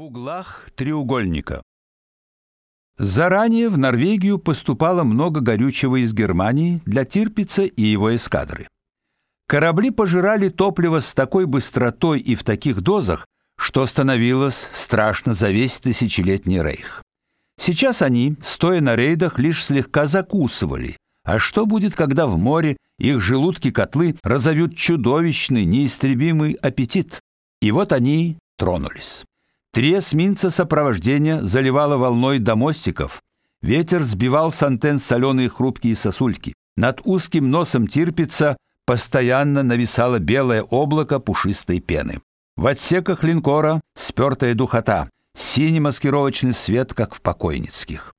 В углах треугольника. Заранее в Норвегию поступало много горючего из Германии для Тирпица и его эскадры. Корабли пожирали топливо с такой быстротой и в таких дозах, что становилось страшно за весь тысячелетний рейх. Сейчас они, стоя на рейдах, лишь слегка закусывали. А что будет, когда в море их желудки-котлы разовьют чудовищный, неистребимый аппетит? И вот они тронулись. Три эсминца сопровождения заливало волной до мостиков. Ветер сбивал с антенн соленые хрупкие сосульки. Над узким носом Тирпица постоянно нависало белое облако пушистой пены. В отсеках линкора спёртая духота, синий маскировочный свет, как в покойницких.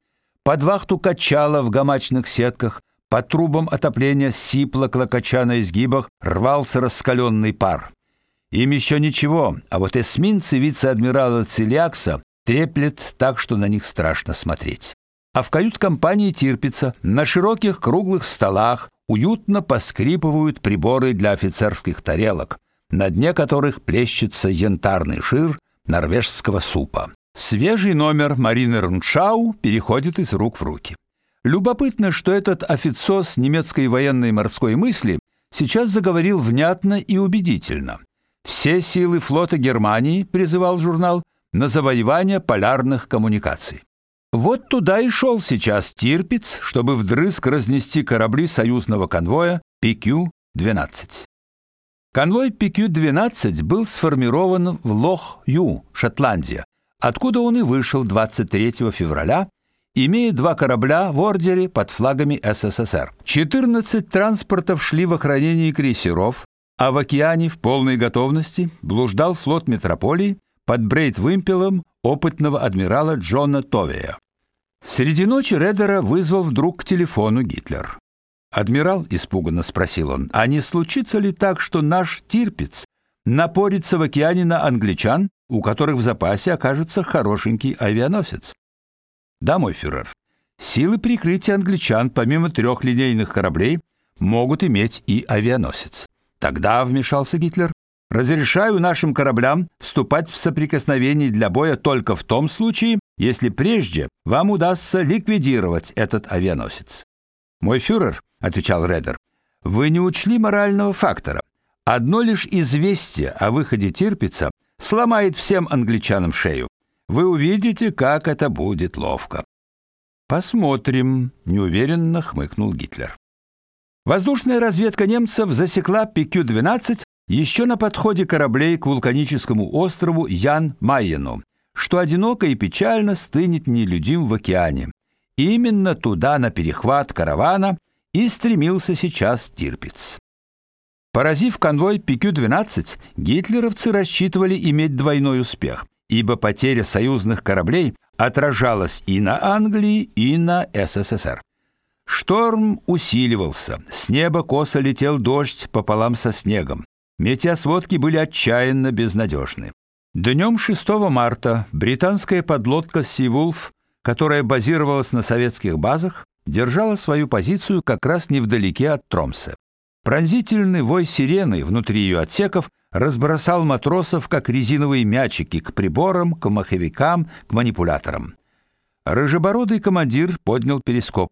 Под вахту качало в гамачных сетках, по трубам отопления сипло клокоча на изгибах, рвался раскаленный пар. Им еще ничего, а вот эсминцы вице-адмирала Целиакса треплет так, что на них страшно смотреть. А в кают-компании Тирпица на широких круглых столах уютно поскрипывают приборы для офицерских тарелок, на дне которых плещется янтарный жир норвежского супа. Свежий номер Марины Руншау переходит из рук в руки. Любопытно, что этот офицос немецкой военной морской мысли сейчас заговорил внятно и убедительно. Все силы флота Германии, призывал журнал, на завоевание полярных коммуникаций. Вот туда и шел сейчас Тирпиц, чтобы вдрызг разнести корабли союзного конвоя PQ-12. Конвой PQ-12 был сформирован в Лох-Ю, Шотландия, откуда он и вышел 23 февраля, имея два корабля в ордере под флагами СССР. 14 транспортов шли в охранении крейсеров, а в океане в полной готовности блуждал флот метрополии под брейт-вымпелом опытного адмирала Джона Товея. Среди ночи Редера вызвал вдруг к телефону Гитлер. Адмирал испуганно спросил он: "А не случится ли так, что наш Тирпиц напорится в океане на англичан, у которых в запасе окажется хорошенький авианосец?" "Да, мой фюрер. Силы прикрытия англичан помимо трех линейных кораблей могут иметь и авианосец. Тогда вмешался Гитлер. Разрешаю нашим кораблям вступать в соприкосновение для боя только в том случае, если прежде вам удастся ликвидировать этот авианосец. Мой фюрер, отвечал Редер. Вы не учли морального фактора. Одно лишь известие о выходе Тирпица сломает всем англичанам шею. Вы увидите, как это будет ловко. Посмотрим, неуверенно хмыкнул Гитлер. Воздушная разведка немцев засекла ПК-12 еще на подходе кораблей к вулканическому острову Ян-Майену, что одиноко и печально стынет нелюдим в океане. Именно туда на перехват каравана и стремился сейчас Тирпиц. Поразив конвой ПК-12, гитлеровцы рассчитывали иметь двойной успех, ибо потеря союзных кораблей отражалась и на Англии, и на СССР. Шторм усиливался. С неба косо летел дождь пополам со снегом. Метеосводки были отчаянно безнадежны. Днем 6 марта британская подлодка Сивулф, которая базировалась на советских базах, держала свою позицию как раз невдалеке от Тромсе. Пронзительный вой сирены внутри ее отсеков разбросал матросов как резиновые мячики к приборам, к маховикам, к манипуляторам. Рыжебородый командир поднял перископ.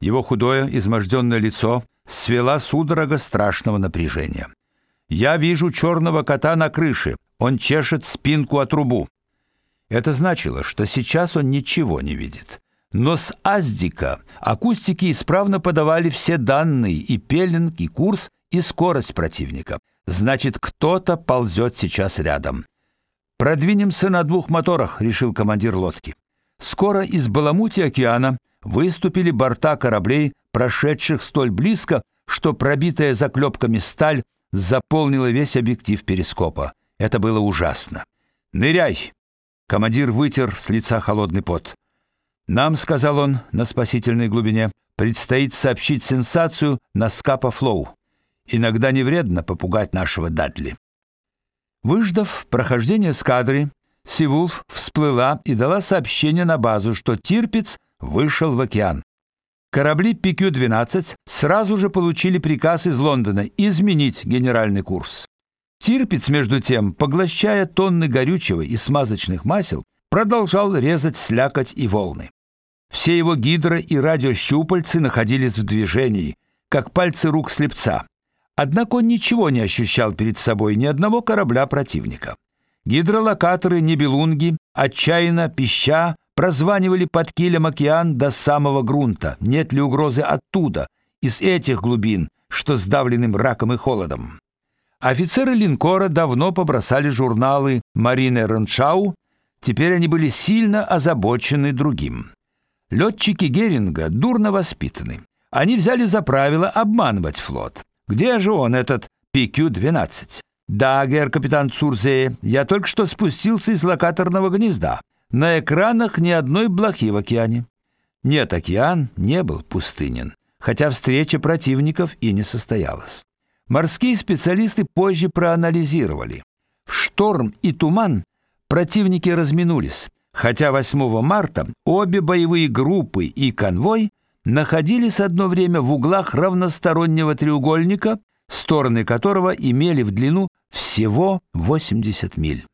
Его худое, изможденное лицо свела судорога страшного напряжения. Я вижу черного кота на крыше. Он чешет спинку от трубу. Это значило, что сейчас он ничего не видит. Но с Аздика акустики исправно подавали все данные и пеленг, и курс, и скорость противника. Значит, кто-то ползет сейчас рядом. Продвинемся на двух моторах, решил командир лодки. Скоро из баламути океана выступили борта кораблей, прошедших столь близко, что пробитая заклепками сталь заполнила весь объектив перископа. Это было ужасно. Ныряй. Командир вытер с лица холодный пот. Нам, сказал он на спасительной глубине, предстоит сообщить сенсацию на Скапа Флоу. Иногда не вредно попугать нашего Датли. Выждав прохождение эскадры, Сивулф всплыла и дала сообщение на базу, что Тирпиц вышел в океан. Корабли PQ-12 сразу же получили приказ из Лондона изменить генеральный курс. Тирпиц, между тем, поглощая тонны горючего и смазочных масел, продолжал резать слякоть и волны. Все его гидро- и радиощупальцы находились в движении, как пальцы рук слепца. Однако он ничего не ощущал перед собой ни одного корабля противника. Гидролокаторы Небелунги, отчаянно пища, прозванивали под килем океан до самого грунта. Нет ли угрозы оттуда, из этих глубин, что сдавлены мраком и холодом? Офицеры линкора давно побросали журналы Марины Реншау, теперь они были сильно озабочены другим. Летчики Геринга дурно воспитаны. Они взяли за правило обманывать флот. Где же он, этот PQ-12? Да, гер капитан Цурзе, я только что спустился из локаторного гнезда. На экранах ни одной блохи в океане. Нет, океан не был пустынен, хотя встреча противников и не состоялась. Морские специалисты позже проанализировали. В шторм и туман противники разминулись, хотя 8 марта обе боевые группы и конвой находились одно время в углах равностороннего треугольника, стороны которого имели в длину всего 80 миль.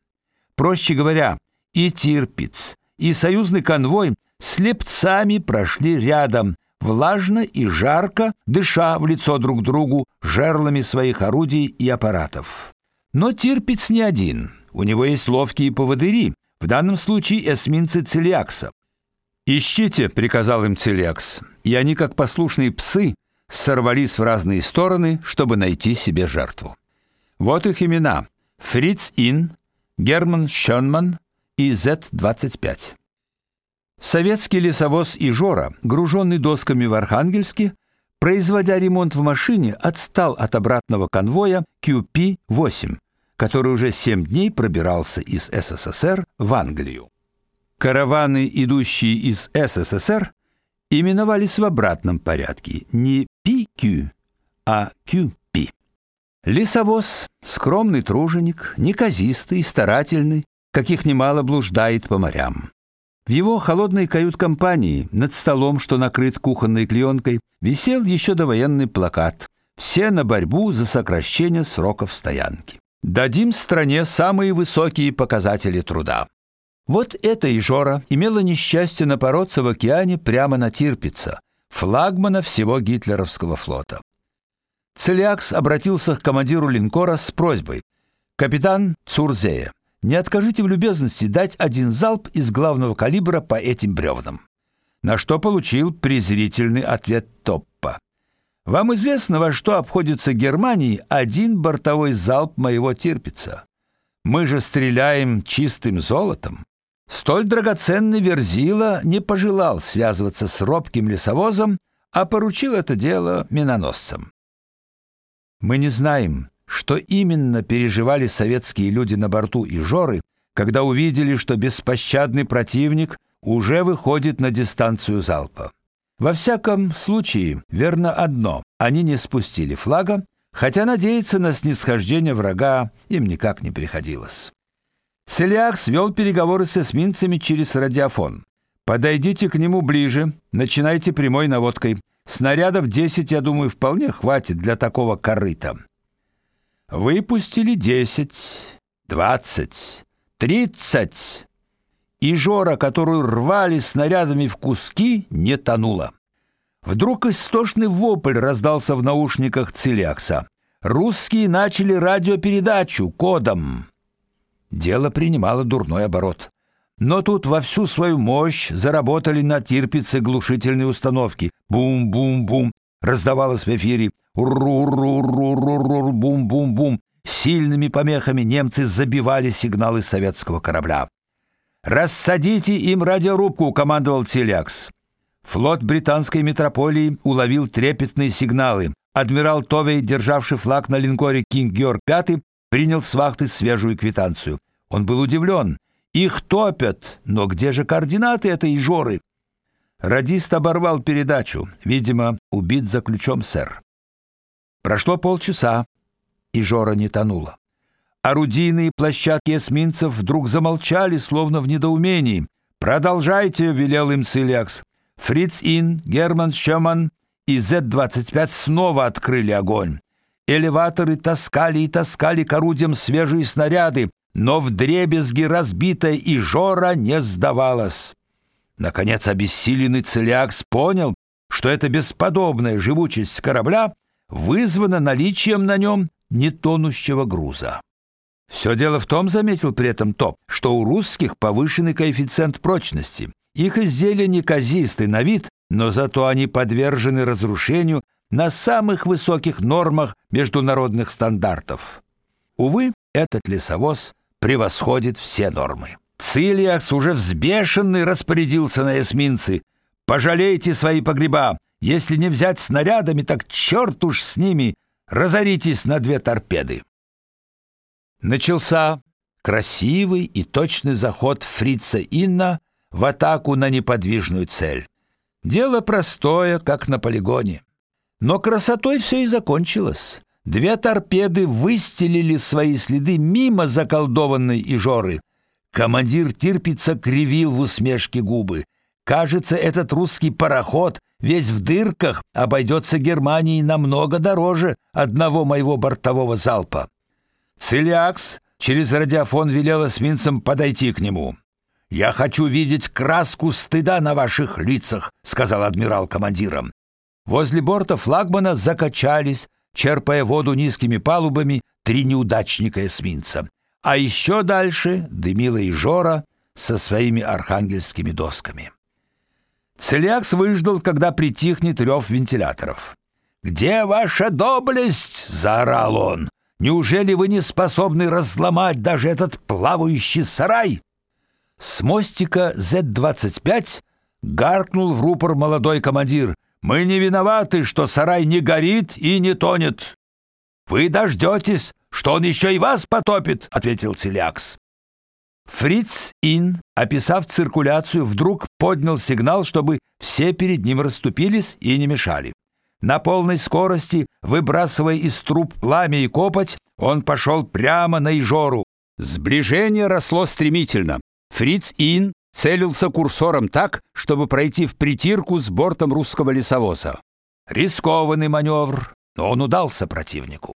Проще говоря, и Тирпиц, и союзный конвой слепцами прошли рядом, влажно и жарко, дыша в лицо друг другу жерлами своих орудий и аппаратов. Но Тирпиц не один. У него есть ловкие поводыри, в данном случае эсминцы Целиакса. «Ищите», — приказал им Целиакс, и они, как послушные псы, сорвались в разные стороны, чтобы найти себе жертву. Вот их имена: Фриц Ин, Герман Шёнман и Z-25. Советский лесовоз Ижора, груженный досками в Архангельске, производя ремонт в машине, отстал от обратного конвоя QP-8, который уже 7 дней пробирался из СССР в Англию. Караваны, идущие из СССР, именовались в обратном порядке, не PQ, а QP. Лесовоз, скромный труженик, неказистый, старательный, каких немало блуждает по морям. В его холодной кают-компании над столом, что накрыт кухонной клеенкой, висел еще довоенный плакат «Все на борьбу за сокращение сроков стоянки». Дадим стране самые высокие показатели труда. Вот эта Ижора имела несчастье напороться в океане прямо на Тирпица, флагмана всего гитлеровского флота. Целиакс обратился к командиру линкора с просьбой: "Капитан Цурзея, не откажите в любезности дать один залп из главного калибра по этим бревнам". На что получил презрительный ответ Топпа. Вам известно, во что обходится Германии один бортовой залп моего Тирпица. Мы же стреляем чистым золотом. Столь драгоценный Верзила не пожелал связываться с робким лесовозом, а поручил это дело миноносцам. Мы не знаем, что именно переживали советские люди на борту Ижоры, когда увидели, что беспощадный противник уже выходит на дистанцию залпа. Во всяком случае, верно одно: они не спустили флага, хотя надеяться на снисхождение врага им никак не приходилось. Целиак свел переговоры с эсминцами через радиофон. Подойдите к нему ближе, начинайте прямой наводкой. Снарядов 10, я думаю, вполне хватит для такого корыта. Выпустили 10, 20, 30. И Жора, которую рвали снарядами в куски, не тонула. Вдруг истошный вопль раздался в наушниках Целиакса. Русские начали радиопередачу кодом. Дело принимало дурной оборот. Но тут во всю свою мощь заработали на тирпице глушительные установки. Бум-бум-бум. Раздавалось в эфире. Ру-ру-ру-ру-ру, бум-бум-бум. Сильными помехами немцы забивали сигналы советского корабля. «Рассадите им радиорубку», — командовал Целякс. Флот британской метрополии уловил трепетные сигналы. Адмирал Товей, державший флаг на линкоре «Кинг Георг V», принял с вахты свежую квитанцию. Он был удивлен. Их топят, но где же координаты этой Жоры? Радист оборвал передачу. Видимо, убит за ключом, сэр. Прошло полчаса, и Жора не тонула. Орудийные площадки эсминцев вдруг замолчали, словно в недоумении. «Продолжайте», — велел им Цилиакс. Фриц Ин, Герман Шеман и З-25 снова открыли огонь. Элеваторы таскали и таскали к орудиям свежие снаряды, но вдребезги разбитая и Жора не сдавалась. Наконец обессиленный Целиакс понял, что эта бесподобная живучесть корабля вызвана наличием на нем нетонущего груза. Все дело в том, заметил при этом Топ, что у русских повышенный коэффициент прочности. Их изделия неказисты на вид, но зато они подвержены разрушению на самых высоких нормах международных стандартов. Увы, этот лесовоз превосходит все нормы. Цилиакс уже взбешенный распорядился на эсминцы. «Пожалейте свои погреба. Если не взять снарядами, так черт уж с ними. Разоритесь на две торпеды». Начался красивый и точный заход фрица Инна в атаку на неподвижную цель. Дело простое, как на полигоне. Но красотой все и закончилось. Две торпеды выстелили свои следы мимо заколдованной Ижоры. Командир Тирпица кривил в усмешке губы. Кажется, этот русский пароход весь в дырках обойдется Германии намного дороже одного моего бортового залпа. Целиакс через радиофон велел эсминцам подойти к нему. «Я хочу видеть краску стыда на ваших лицах», — сказал адмирал командирам. Возле борта флагмана закачались, черпая воду низкими палубами, три неудачника эсминца. А еще дальше дымила и Жора со своими архангельскими досками. Целиакс выждал, когда притихнет рев вентиляторов. «Где ваша доблесть?» — заорал он. «Неужели вы не способны разломать даже этот плавающий сарай?» С мостика Z-25 гаркнул в рупор молодой командир. Мы не виноваты, что сарай не горит и не тонет. Вы дождетесь, что он еще и вас потопит, ответил Целиакс. Фриц Ин, описав циркуляцию, вдруг поднял сигнал, чтобы все перед ним расступились и не мешали. На полной скорости, выбрасывая из труб пламя и копоть, он пошел прямо на Ижору. Сближение росло стремительно. Фриц Ин целился курсором так, чтобы пройти в притирку с бортом русского лесовоза. Рискованный маневр, но он удался противнику.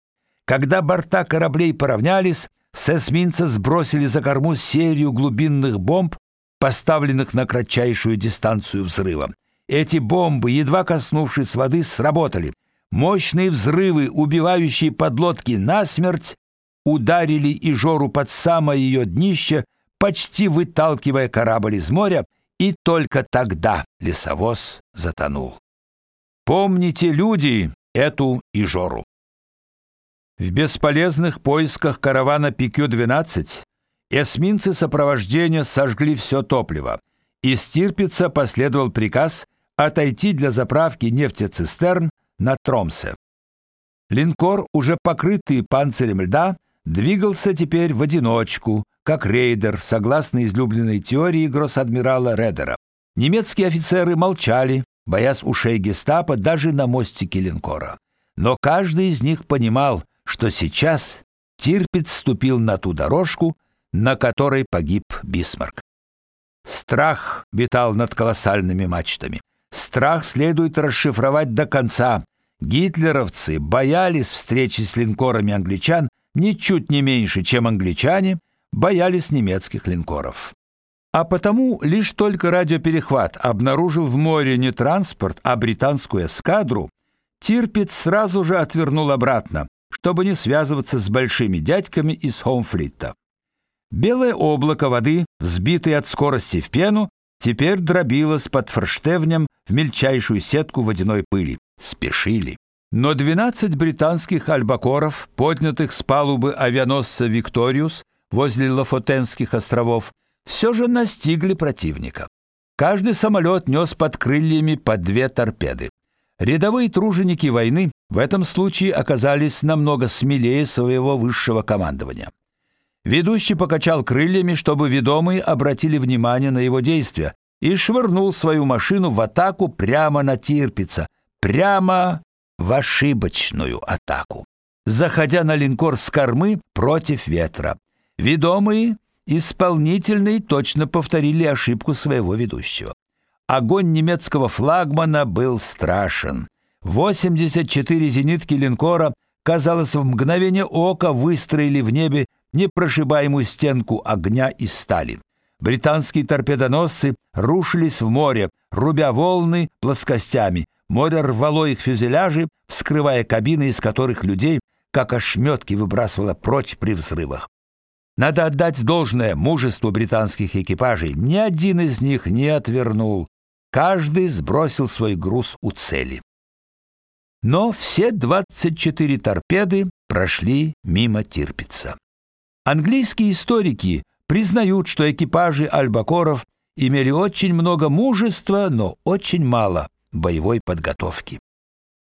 Когда борта кораблей поравнялись, с эсминца сбросили за корму серию глубинных бомб, поставленных на кратчайшую дистанцию взрыва. Эти бомбы, едва коснувшись воды, сработали. Мощные взрывы, убивающие подлодки насмерть, ударили Ижору под самое ее днище, почти выталкивая корабль из моря, и только тогда лесовоз затонул. Помните, люди, эту Ижору. В бесполезных поисках каравана ПК-12 эсминцы сопровождения сожгли все топливо. Из Тирпица последовал приказ отойти для заправки нефтецистерн на Тромсе. Линкор, уже покрытый панцирем льда, двигался теперь в одиночку, как рейдер, согласно излюбленной теории гросс-адмирала Редера. Немецкие офицеры молчали, боясь ушей гестапо даже на мостике линкора. Но каждый из них понимал, что сейчас Тирпиц ступил на ту дорожку, на которой погиб Бисмарк. Страх витал над колоссальными мачтами. Страх следует расшифровать до конца. Гитлеровцы боялись встречи с линкорами англичан ничуть не меньше, чем англичане боялись немецких линкоров. А потому лишь только радиоперехват обнаружил в море не транспорт, а британскую эскадру, Тирпиц сразу же отвернул обратно, чтобы не связываться с большими дядьками из Хоумфлита. Белое облако воды, взбитое от скорости в пену, теперь дробилось под форштевнем в мельчайшую сетку водяной пыли. Спешили. Но 12 британских альбакоров, поднятых с палубы авианосца Викториус, возле Лафотенских островов, все же настигли противника. Каждый самолет нес под крыльями по две торпеды. Рядовые труженики войны в этом случае оказались намного смелее своего высшего командования. Ведущий покачал крыльями, чтобы ведомые обратили внимание на его действия, и швырнул свою машину в атаку прямо на Тирпица, прямо в ошибочную атаку, заходя на линкор с кормы против ветра. Ведомые исполнительные точно повторили ошибку своего ведущего. Огонь немецкого флагмана был страшен. 84 зенитки линкора казалось, в мгновение ока выстроили в небе непрошибаемую стенку огня из стали. Британские торпедоносцы рушились в море, рубя волны плоскостями. Море рвало их фюзеляжи, вскрывая кабины, из которых людей, как ошметки, выбрасывало прочь при взрывах. Надо отдать должное мужеству британских экипажей. Ни один из них не отвернул. Каждый сбросил свой груз у цели. Но все 24 торпеды прошли мимо Тирпица. Английские историки признают, что экипажи альбакоров имели очень много мужества, но очень мало боевой подготовки.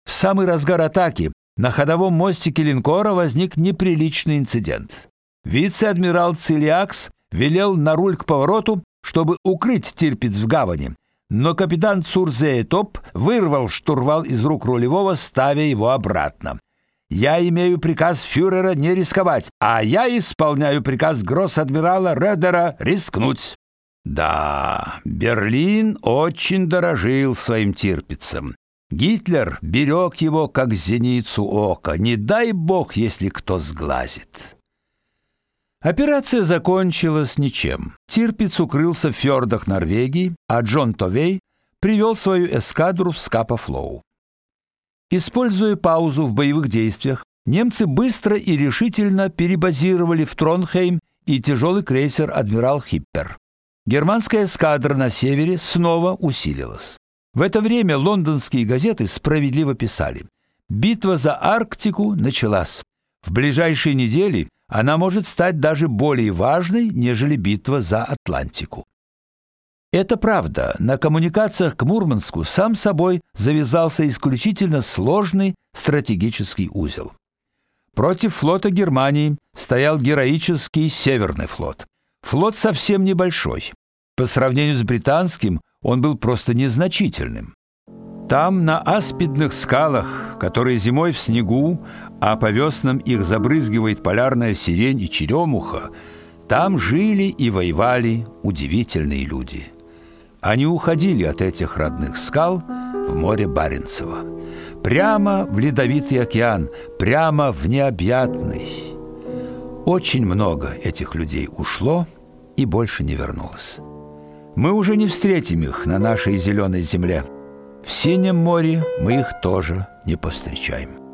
В самый разгар атаки на ходовом мостике линкора возник неприличный инцидент. Вице-адмирал Цилиакс велел на руль к повороту, чтобы укрыть Тирпиц в гавани, но капитан Цурзеетоп вырвал штурвал из рук рулевого, ставя его обратно. Я имею приказ фюрера не рисковать, а я исполняю приказ гросс-адмирала Редера рискнуть. Да, Берлин очень дорожил своим Тирпицем. Гитлер берег его как зеницу ока. Не дай бог, если кто сглазит. Операция закончилась ничем. Тирпиц укрылся в фьордах Норвегии, а Джон Товей привел свою эскадру в Скапа-Флоу. Используя паузу в боевых действиях, немцы быстро и решительно перебазировали в Тронхейм и тяжелый крейсер адмирал Хиппер. Германская эскадра на севере снова усилилась. В это время лондонские газеты справедливо писали: битва за Арктику началась. В ближайшие недели она может стать даже более важной, нежели битва за Атлантику. Это правда. На коммуникациях к Мурманску сам собой завязался исключительно сложный стратегический узел. Против флота Германии стоял героический Северный флот. Флот совсем небольшой. По сравнению с британским, он был просто незначительным. Там, на аспидных скалах, которые зимой в снегу, а по веснам их забрызгивает полярная сирень и черемуха, там жили и воевали удивительные люди. Они уходили от этих родных скал в море Баренцева, прямо в ледовитый океан, прямо в необъятный. Очень много этих людей ушло и больше не вернулось. Мы уже не встретим их на нашей зеленой земле. В синем море мы их тоже не повстречаем.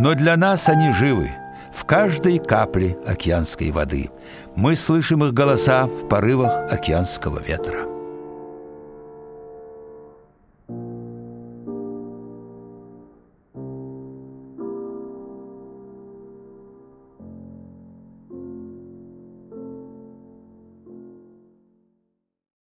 Но для нас они живы в каждой капле океанской воды. Мы слышим их голоса в порывах океанского ветра.